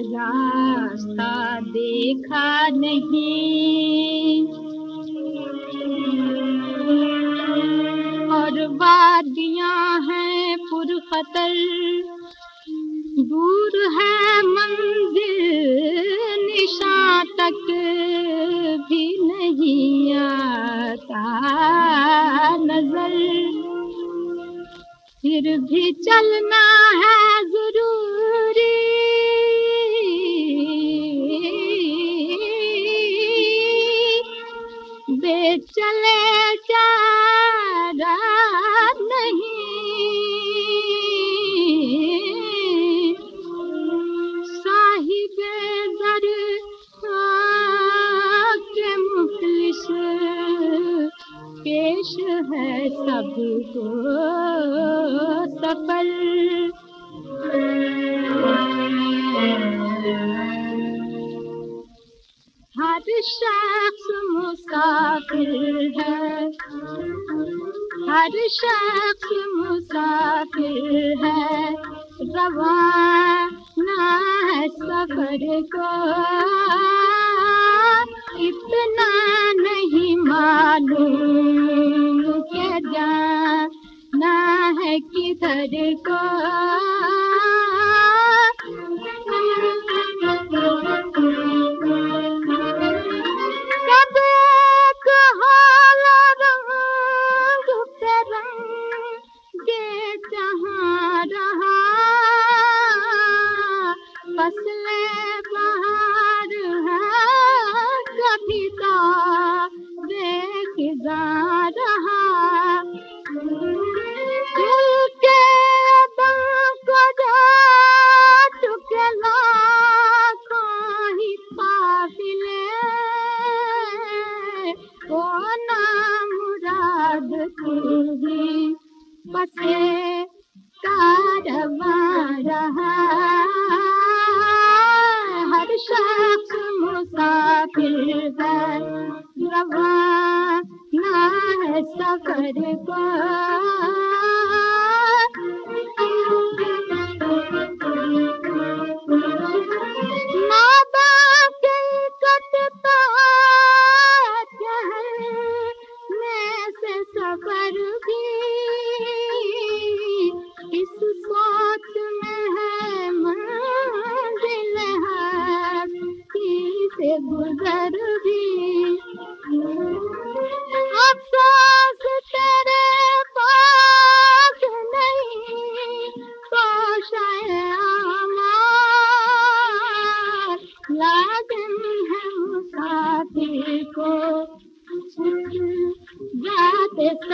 रास्ता देखा नहीं और वादियां हैं पुरखतर दूर है मंदिर निशा तक भी नहीं आता नजर फिर भी चलना है जरूरी बेचले चारा नहीं। साहिब दर के मुखलिस पेश है सबको सफल शख्स मुसाफिर है हर शख्स मुसाफिर है रवाना है सफ़र को। इतना नहीं मालूम के जाना है किधर को। ना मुराद तू ही बसे रहा हर शख्स सफर पर सफ़र भी इस सोच में है मंजिल है से गुजर भी। अफसोस तेरे पास नहीं तो शायद